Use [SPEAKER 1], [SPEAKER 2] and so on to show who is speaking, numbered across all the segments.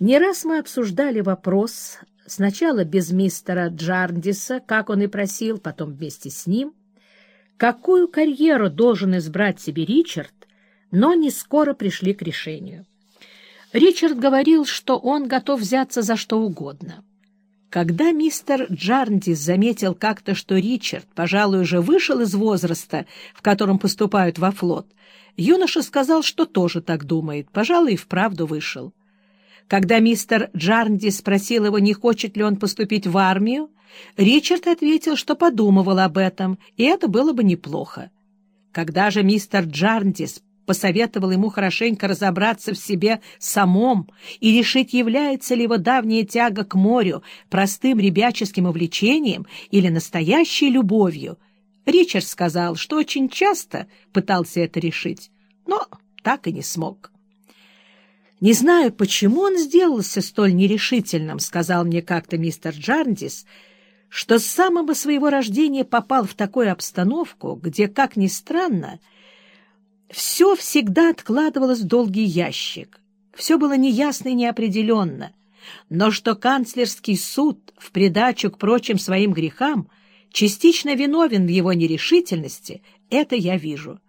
[SPEAKER 1] Не раз мы обсуждали вопрос, сначала без мистера Джарндиса, как он и просил, потом вместе с ним, какую карьеру должен избрать себе Ричард, но не скоро пришли к решению. Ричард говорил, что он готов взяться за что угодно. Когда мистер Джарндис заметил как-то, что Ричард, пожалуй, уже вышел из возраста, в котором поступают во флот, юноша сказал, что тоже так думает, пожалуй, и вправду вышел. Когда мистер Джарнди спросил его, не хочет ли он поступить в армию, Ричард ответил, что подумывал об этом, и это было бы неплохо. Когда же мистер Джарндис посоветовал ему хорошенько разобраться в себе самом и решить, является ли его давняя тяга к морю простым ребяческим увлечением или настоящей любовью, Ричард сказал, что очень часто пытался это решить, но так и не смог. «Не знаю, почему он сделался столь нерешительным», — сказал мне как-то мистер Джарндис, что с самого своего рождения попал в такую обстановку, где, как ни странно, все всегда откладывалось в долгий ящик, все было неясно и неопределенно, но что канцлерский суд в придачу к прочим своим грехам частично виновен в его нерешительности, это я вижу.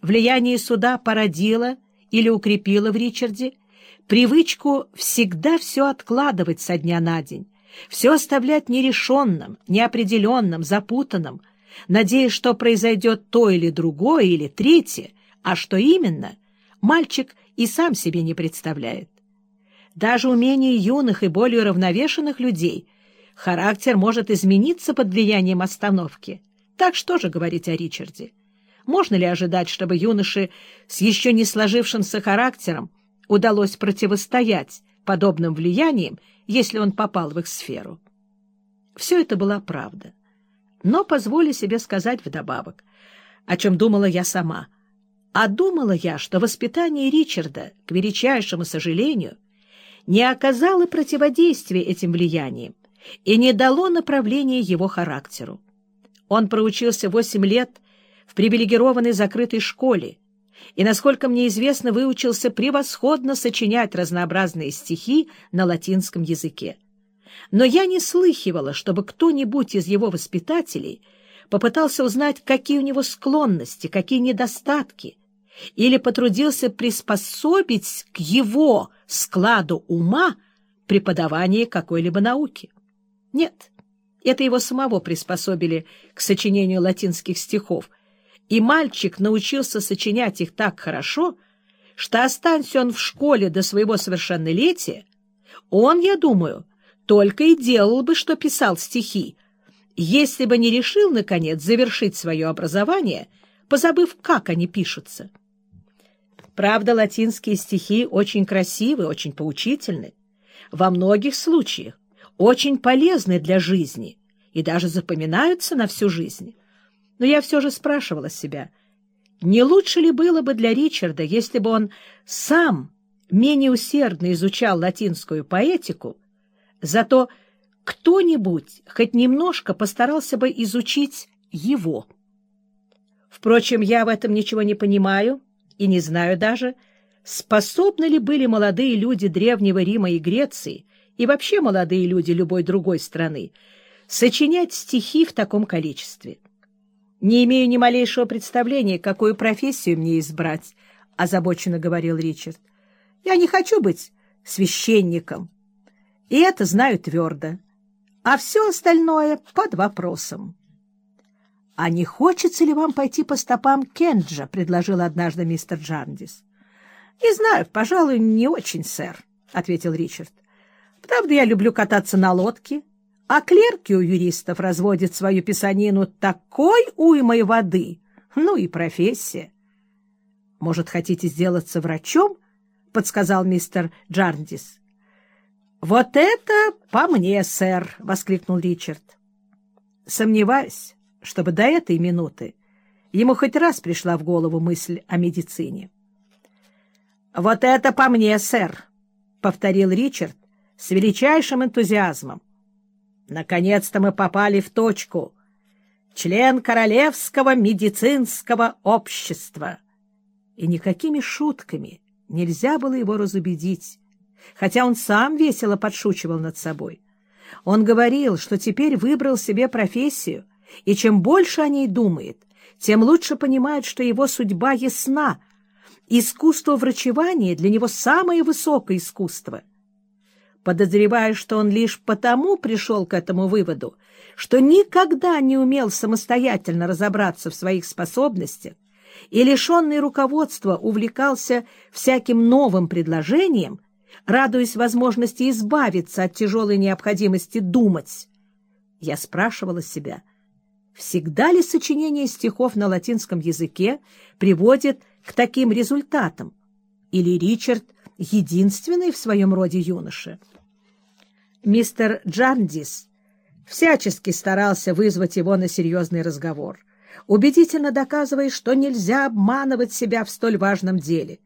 [SPEAKER 1] Влияние суда породило или укрепило в Ричарде привычку всегда все откладывать со дня на день, все оставлять нерешенным, неопределенным, запутанным, надеясь, что произойдет то или другое, или третье, а что именно, мальчик и сам себе не представляет. Даже умение юных и более равновешенных людей характер может измениться под влиянием остановки. Так что же говорить о Ричарде? Можно ли ожидать, чтобы юноши с еще не сложившимся характером удалось противостоять подобным влияниям, если он попал в их сферу. Все это была правда. Но позволю себе сказать вдобавок, о чем думала я сама. А думала я, что воспитание Ричарда, к величайшему сожалению, не оказало противодействия этим влияниям и не дало направления его характеру. Он проучился восемь лет в привилегированной закрытой школе, и, насколько мне известно, выучился превосходно сочинять разнообразные стихи на латинском языке. Но я не слыхивала, чтобы кто-нибудь из его воспитателей попытался узнать, какие у него склонности, какие недостатки, или потрудился приспособить к его складу ума преподавание какой-либо науки. Нет, это его самого приспособили к сочинению латинских стихов — и мальчик научился сочинять их так хорошо, что останься он в школе до своего совершеннолетия, он, я думаю, только и делал бы, что писал стихи, если бы не решил, наконец, завершить свое образование, позабыв, как они пишутся. Правда, латинские стихи очень красивы, очень поучительны, во многих случаях очень полезны для жизни и даже запоминаются на всю жизнь. Но я все же спрашивала себя, не лучше ли было бы для Ричарда, если бы он сам менее усердно изучал латинскую поэтику, зато кто-нибудь хоть немножко постарался бы изучить его. Впрочем, я в этом ничего не понимаю и не знаю даже, способны ли были молодые люди Древнего Рима и Греции и вообще молодые люди любой другой страны сочинять стихи в таком количестве. Не имею ни малейшего представления, какую профессию мне избрать, — озабоченно говорил Ричард. — Я не хочу быть священником. И это знаю твердо. А все остальное под вопросом. — А не хочется ли вам пойти по стопам Кенджа? — предложил однажды мистер Джандис. — Не знаю, пожалуй, не очень, сэр, — ответил Ричард. — Правда, я люблю кататься на лодке. — а клерки у юристов разводят свою писанину такой уймой воды. Ну и профессия. — Может, хотите сделаться врачом? — подсказал мистер Джарндис. — Вот это по мне, сэр! — воскликнул Ричард. Сомневаюсь, чтобы до этой минуты ему хоть раз пришла в голову мысль о медицине. — Вот это по мне, сэр! — повторил Ричард с величайшим энтузиазмом. Наконец-то мы попали в точку. Член Королевского медицинского общества. И никакими шутками нельзя было его разубедить. хотя он сам весело подшучивал над собой. Он говорил, что теперь выбрал себе профессию, и чем больше о ней думает, тем лучше понимает, что его судьба ясна. Искусство врачевания для него самое высокое искусство. Подозревая, что он лишь потому пришел к этому выводу, что никогда не умел самостоятельно разобраться в своих способностях и, лишенный руководства, увлекался всяким новым предложением, радуясь возможности избавиться от тяжелой необходимости думать. Я спрашивала себя, всегда ли сочинение стихов на латинском языке приводит к таким результатам, или Ричард единственный в своем роде юноша? Мистер Джандис всячески старался вызвать его на серьезный разговор, убедительно доказывая, что нельзя обманывать себя в столь важном деле.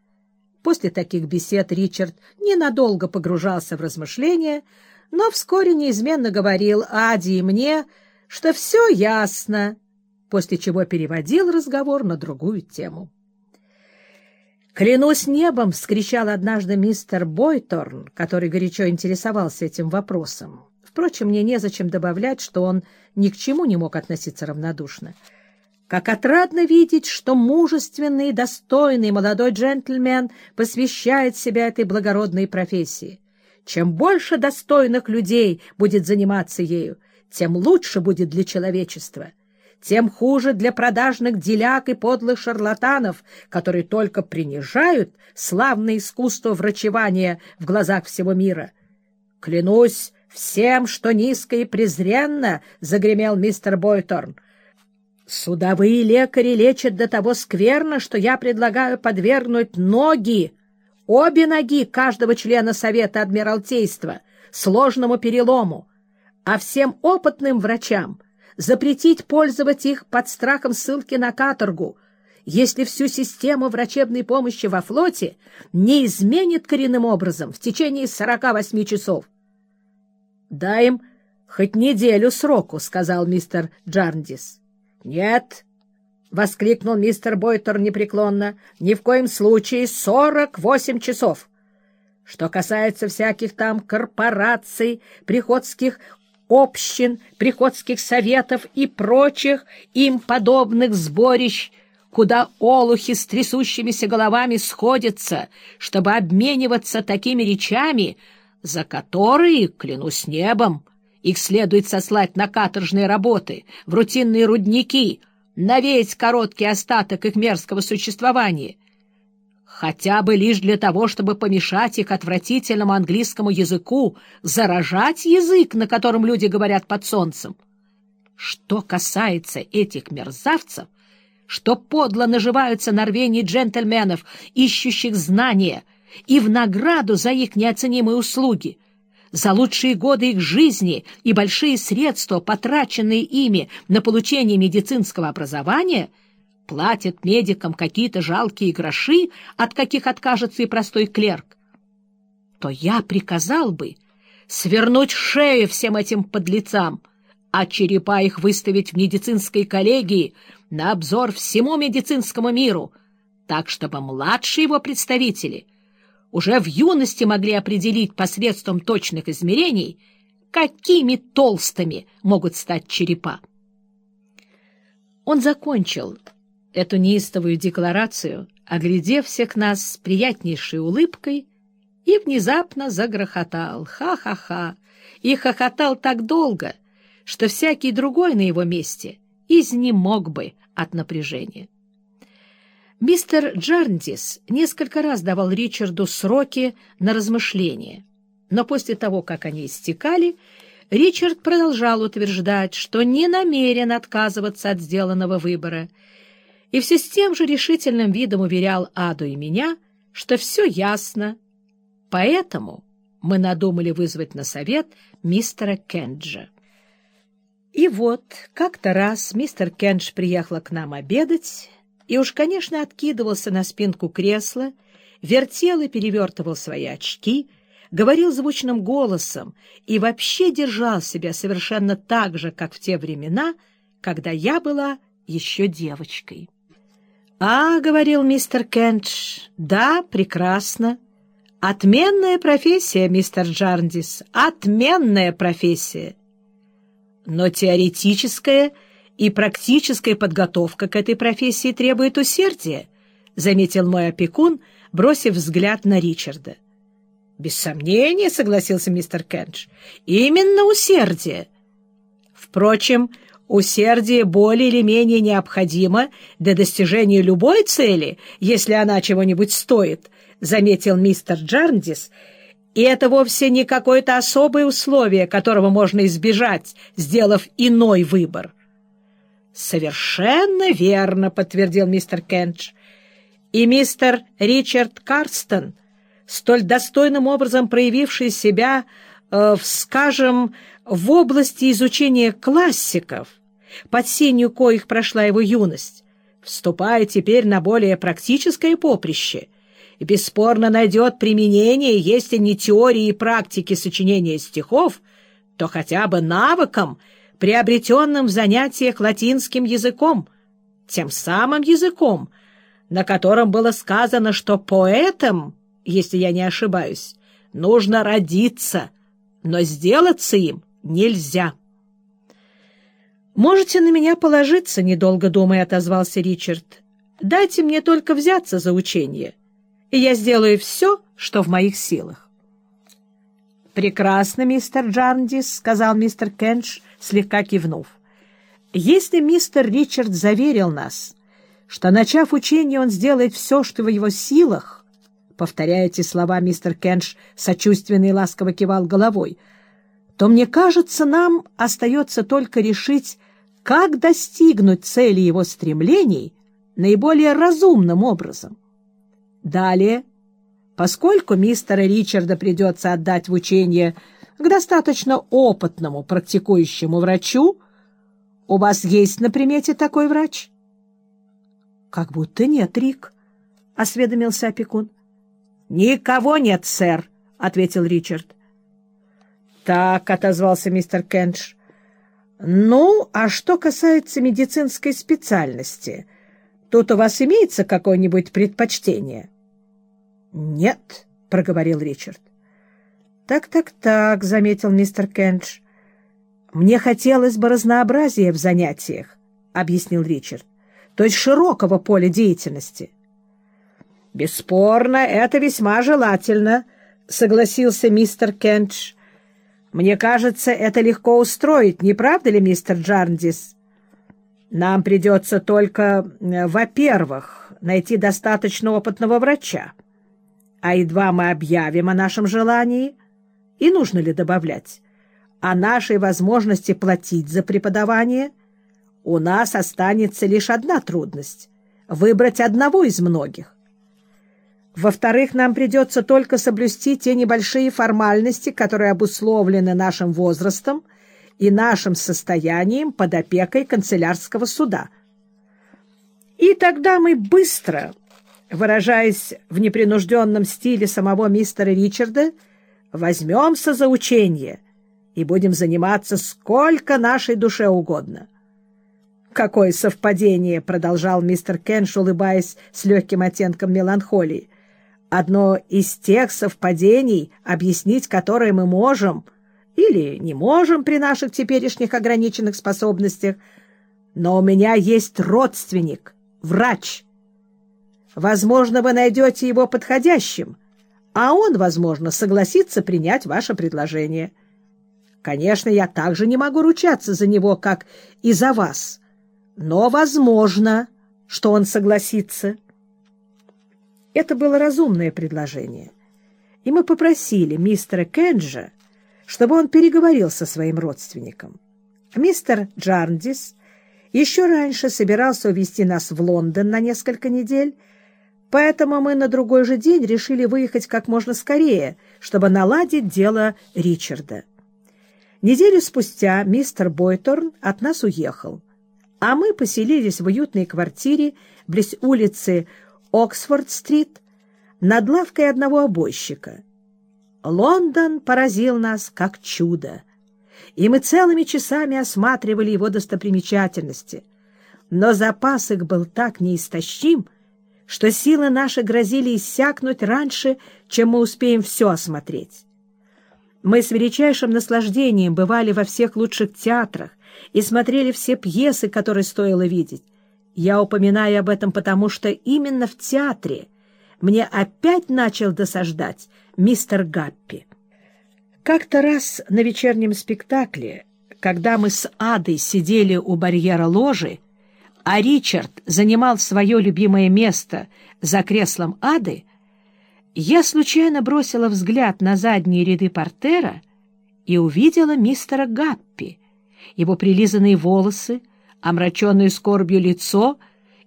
[SPEAKER 1] После таких бесед Ричард ненадолго погружался в размышления, но вскоре неизменно говорил Аде и мне, что все ясно, после чего переводил разговор на другую тему. «Клянусь небом!» — вскричал однажды мистер Бойторн, который горячо интересовался этим вопросом. Впрочем, мне незачем добавлять, что он ни к чему не мог относиться равнодушно. Как отрадно видеть, что мужественный и достойный молодой джентльмен посвящает себя этой благородной профессии. Чем больше достойных людей будет заниматься ею, тем лучше будет для человечества, тем хуже для продажных деляк и подлых шарлатанов, которые только принижают славное искусство врачевания в глазах всего мира. Клянусь, всем, что низко и презренно, — загремел мистер Бойторн. Судовые лекари лечат до того скверно, что я предлагаю подвергнуть ноги, обе ноги каждого члена Совета Адмиралтейства сложному перелому, а всем опытным врачам запретить пользовать их под страхом ссылки на каторгу, если всю систему врачебной помощи во флоте не изменит коренным образом в течение 48 часов. — Дай им хоть неделю сроку, — сказал мистер Джарндис. — Нет, — воскликнул мистер Бойтер непреклонно, — ни в коем случае сорок восемь часов. Что касается всяких там корпораций, приходских общин, приходских советов и прочих им подобных сборищ, куда олухи с трясущимися головами сходятся, чтобы обмениваться такими речами, за которые, клянусь небом, их следует сослать на каторжные работы, в рутинные рудники, на весь короткий остаток их мерзкого существования, хотя бы лишь для того, чтобы помешать их отвратительному английскому языку, заражать язык, на котором люди говорят под солнцем. Что касается этих мерзавцев, что подло наживаются на джентльменов, ищущих знания — и в награду за их неоценимые услуги, за лучшие годы их жизни и большие средства, потраченные ими на получение медицинского образования, платят медикам какие-то жалкие гроши, от каких откажется и простой клерк, то я приказал бы свернуть шею всем этим подлецам, а черепа их выставить в медицинской коллегии на обзор всему медицинскому миру, так чтобы младшие его представители — уже в юности могли определить посредством точных измерений, какими толстыми могут стать черепа. Он закончил эту неистовую декларацию, оглядев всех нас с приятнейшей улыбкой, и внезапно загрохотал. Ха-ха-ха! И хохотал так долго, что всякий другой на его месте изнемог бы от напряжения. Мистер Джарндис несколько раз давал Ричарду сроки на размышление, но после того, как они истекали, Ричард продолжал утверждать, что не намерен отказываться от сделанного выбора, и все с тем же решительным видом уверял Аду и меня, что все ясно. Поэтому мы надумали вызвать на совет мистера Кенджа. И вот как-то раз мистер Кендж приехал к нам обедать, и уж, конечно, откидывался на спинку кресла, вертел и перевертывал свои очки, говорил звучным голосом и вообще держал себя совершенно так же, как в те времена, когда я была еще девочкой. — А, — говорил мистер Кенч, — да, прекрасно. Отменная профессия, мистер Джарндис, отменная профессия. Но теоретическая и практическая подготовка к этой профессии требует усердия, заметил мой опекун, бросив взгляд на Ричарда. Без сомнения, согласился мистер Кенч, именно усердие. Впрочем, усердие более или менее необходимо для достижения любой цели, если она чего-нибудь стоит —— заметил мистер Джарндис, и это вовсе не какое-то особое условие, которого можно избежать, сделав иной выбор. «Совершенно верно», — подтвердил мистер Кенч. «И мистер Ричард Карстон, столь достойным образом проявивший себя, в, скажем, в области изучения классиков, под сенью коих прошла его юность, вступая теперь на более практическое поприще — и бесспорно найдет применение, если не теории и практики сочинения стихов, то хотя бы навыкам, приобретенным в занятиях латинским языком, тем самым языком, на котором было сказано, что поэтам, если я не ошибаюсь, нужно родиться, но сделаться им нельзя. «Можете на меня положиться», — недолго думая отозвался Ричард. «Дайте мне только взяться за учение» и я сделаю все, что в моих силах. «Прекрасно, мистер Джарндис», — сказал мистер Кенш, слегка кивнув. «Если мистер Ричард заверил нас, что, начав учение, он сделает все, что в его силах, повторяя эти слова, мистер Кенш сочувственно и ласково кивал головой, то, мне кажется, нам остается только решить, как достигнуть цели его стремлений наиболее разумным образом. Далее, поскольку мистера Ричарда придется отдать в учение к достаточно опытному практикующему врачу, у вас есть на примете такой врач? — Как будто нет, Рик, — осведомился опекун. — Никого нет, сэр, — ответил Ричард. — Так, — отозвался мистер Кенш. — Ну, а что касается медицинской специальности — Тут у вас имеется какое-нибудь предпочтение? — Нет, — проговорил Ричард. «Так, так, так», — заметил мистер Кендж. «Мне хотелось бы разнообразия в занятиях», — объяснил Ричард, «то есть широкого поля деятельности». «Бесспорно, это весьма желательно», — согласился мистер Кендж. «Мне кажется, это легко устроить, не правда ли, мистер Джарндис?» Нам придется только, э, во-первых, найти достаточно опытного врача. А едва мы объявим о нашем желании, и нужно ли добавлять, о нашей возможности платить за преподавание, у нас останется лишь одна трудность — выбрать одного из многих. Во-вторых, нам придется только соблюсти те небольшие формальности, которые обусловлены нашим возрастом — и нашим состоянием под опекой канцелярского суда. И тогда мы быстро, выражаясь в непринужденном стиле самого мистера Ричарда, возьмемся за учение и будем заниматься сколько нашей душе угодно. «Какое совпадение!» — продолжал мистер Кенш, улыбаясь с легким оттенком меланхолии. «Одно из тех совпадений, объяснить которые мы можем — или не можем при наших теперешних ограниченных способностях, но у меня есть родственник, врач. Возможно, вы найдете его подходящим, а он, возможно, согласится принять ваше предложение. Конечно, я также не могу ручаться за него, как и за вас, но возможно, что он согласится. Это было разумное предложение, и мы попросили мистера Кенджа чтобы он переговорил со своим родственником. Мистер Джарндис еще раньше собирался увезти нас в Лондон на несколько недель, поэтому мы на другой же день решили выехать как можно скорее, чтобы наладить дело Ричарда. Неделю спустя мистер Бойторн от нас уехал, а мы поселились в уютной квартире близ улицы Оксфорд-стрит над лавкой одного обойщика — Лондон поразил нас как чудо, и мы целыми часами осматривали его достопримечательности, но запас их был так неистощим, что силы наши грозили иссякнуть раньше, чем мы успеем все осмотреть. Мы с величайшим наслаждением бывали во всех лучших театрах и смотрели все пьесы, которые стоило видеть. Я упоминаю об этом потому, что именно в театре мне опять начал досаждать мистер Гаппи. Как-то раз на вечернем спектакле, когда мы с Адой сидели у барьера ложи, а Ричард занимал свое любимое место за креслом Ады, я случайно бросила взгляд на задние ряды портера и увидела мистера Гаппи, его прилизанные волосы, омраченное скорбью лицо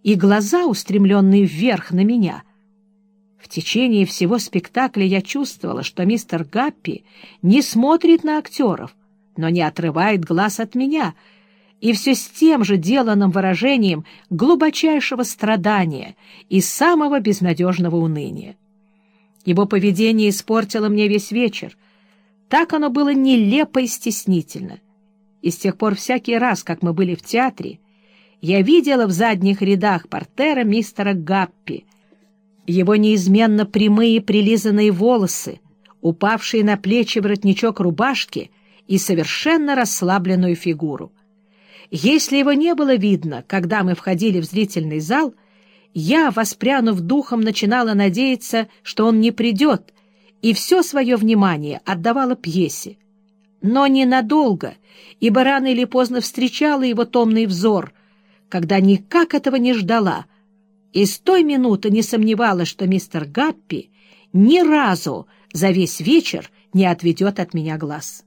[SPEAKER 1] и глаза, устремленные вверх на меня. В течение всего спектакля я чувствовала, что мистер Гаппи не смотрит на актеров, но не отрывает глаз от меня — и все с тем же деланным выражением глубочайшего страдания и самого безнадежного уныния. Его поведение испортило мне весь вечер. Так оно было нелепо и стеснительно. И с тех пор всякий раз, как мы были в театре, я видела в задних рядах портера мистера Гаппи, его неизменно прямые прилизанные волосы, упавшие на плечи воротничок рубашки и совершенно расслабленную фигуру. Если его не было видно, когда мы входили в зрительный зал, я, воспрянув духом, начинала надеяться, что он не придет, и все свое внимание отдавала пьесе. Но ненадолго, ибо рано или поздно встречала его томный взор, когда никак этого не ждала, и с той минуты не сомневалась, что мистер Гаппи ни разу за весь вечер не отведет от меня глаз.